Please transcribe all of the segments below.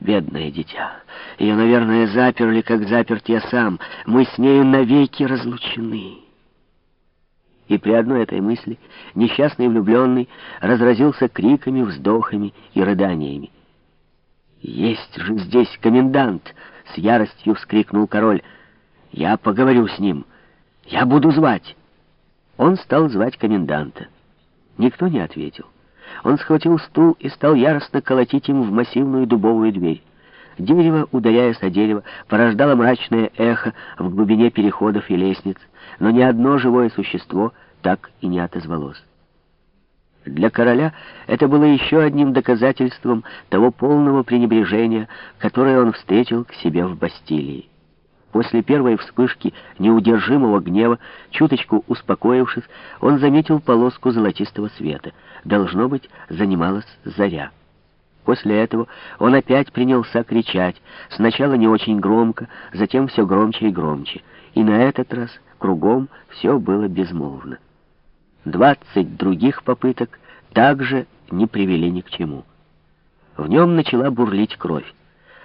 Бедное дитя. Ее, наверное, заперли, как заперт я сам. Мы с нею навеки разлучены. И при одной этой мысли несчастный влюбленный разразился криками, вздохами и рыданиями. «Есть же здесь комендант!» — с яростью вскрикнул король. «Я поговорю с ним. Я буду звать!» Он стал звать коменданта. Никто не ответил. Он схватил стул и стал яростно колотить им в массивную дубовую дверь. Дерево, ударяясь о дерево, порождало мрачное эхо в глубине переходов и лестниц, но ни одно живое существо так и не отозвалось. Для короля это было еще одним доказательством того полного пренебрежения, которое он встретил к себе в Бастилии. После первой вспышки неудержимого гнева, чуточку успокоившись, он заметил полоску золотистого света. Должно быть, занималась заря. После этого он опять принялся кричать, сначала не очень громко, затем все громче и громче. И на этот раз кругом все было безмолвно. Двадцать других попыток также не привели ни к чему. В нем начала бурлить кровь.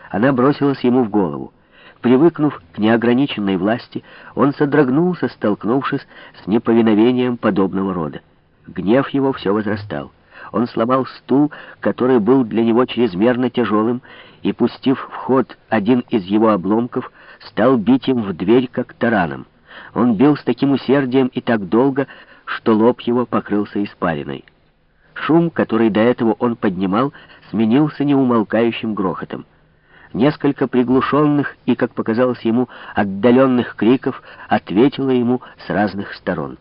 Она бросилась ему в голову. Привыкнув к неограниченной власти, он содрогнулся, столкнувшись с неповиновением подобного рода. Гнев его все возрастал. Он сломал стул, который был для него чрезмерно тяжелым, и, пустив в ход один из его обломков, стал бить им в дверь, как тараном. Он бил с таким усердием и так долго, что лоб его покрылся испариной. Шум, который до этого он поднимал, сменился неумолкающим грохотом. Несколько приглушенных и, как показалось ему, отдаленных криков ответило ему с разных сторон.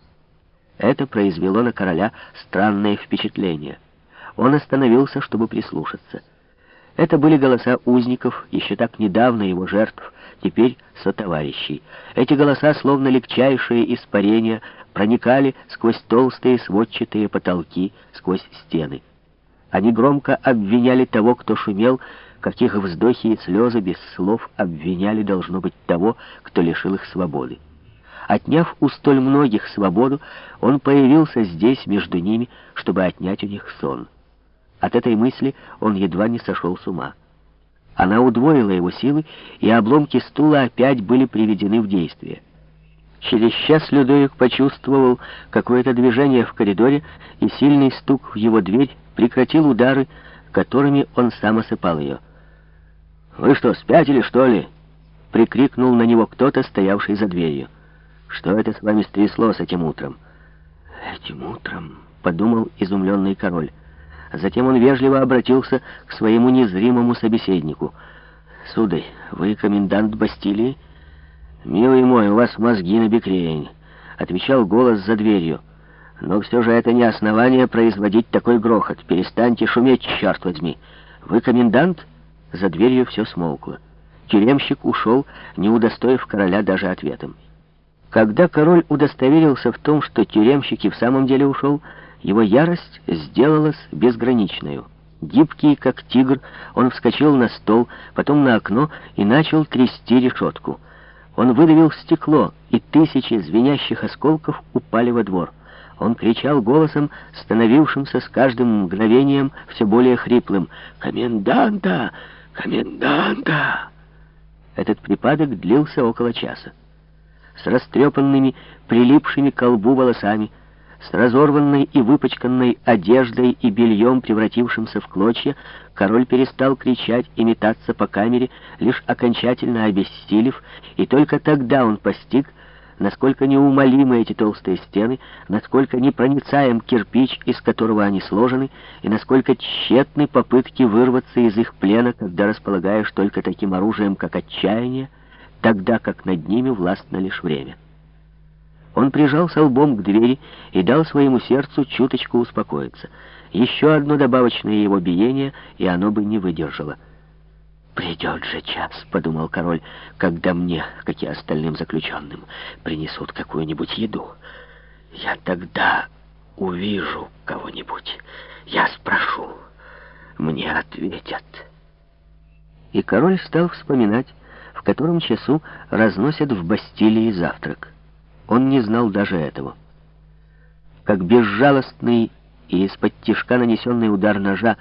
Это произвело на короля странное впечатление. Он остановился, чтобы прислушаться. Это были голоса узников, еще так недавно его жертв, теперь сотоварищей. Эти голоса, словно легчайшие испарения, проникали сквозь толстые сводчатые потолки, сквозь стены. Они громко обвиняли того, кто шумел, каких вздохи и слезы без слов обвиняли, должно быть, того, кто лишил их свободы. Отняв у столь многих свободу, он появился здесь, между ними, чтобы отнять у них сон. От этой мысли он едва не сошел с ума. Она удвоила его силы, и обломки стула опять были приведены в действие. Через час Людовик почувствовал какое-то движение в коридоре, и сильный стук в его дверь прекратил удары, которыми он сам осыпал ее. «Вы что, спятили, что ли?» — прикрикнул на него кто-то, стоявший за дверью. «Что это с вами стряслось этим утром?» «Этим утром?» — подумал изумленный король. Затем он вежливо обратился к своему незримому собеседнику. «Сударь, вы комендант Бастилии?» «Милый мой, у вас мозги на бекрень», — отвечал голос за дверью. «Но все же это не основание производить такой грохот. Перестаньте шуметь, черт возьми. Вы комендант?» За дверью все смолкло. Тюремщик ушел, не удостоив короля даже ответом. Когда король удостоверился в том, что тюремщик и в самом деле ушел, его ярость сделалась безграничной. Гибкий, как тигр, он вскочил на стол, потом на окно и начал трясти решетку. Он выдавил стекло, и тысячи звенящих осколков упали во двор. Он кричал голосом, становившимся с каждым мгновением все более хриплым. «Коменданта! «Коменданта!» Этот припадок длился около часа. С растрепанными, прилипшими к колбу волосами, с разорванной и выпачканной одеждой и бельем, превратившимся в клочья, король перестал кричать и метаться по камере, лишь окончательно обессилев, и только тогда он постиг, насколько неумолимы эти толстые стены, насколько непроницаем кирпич, из которого они сложены, и насколько тщетны попытки вырваться из их плена, когда располагаешь только таким оружием, как отчаяние, тогда как над ними властно лишь время. Он прижался лбом к двери и дал своему сердцу чуточку успокоиться. Еще одно добавочное его биение, и оно бы не выдержало — «Придет же час», — подумал король, — «когда мне, как и остальным заключенным, принесут какую-нибудь еду. Я тогда увижу кого-нибудь. Я спрошу. Мне ответят». И король стал вспоминать, в котором часу разносят в Бастилии завтрак. Он не знал даже этого. Как безжалостный и из-под тишка нанесенный удар ножа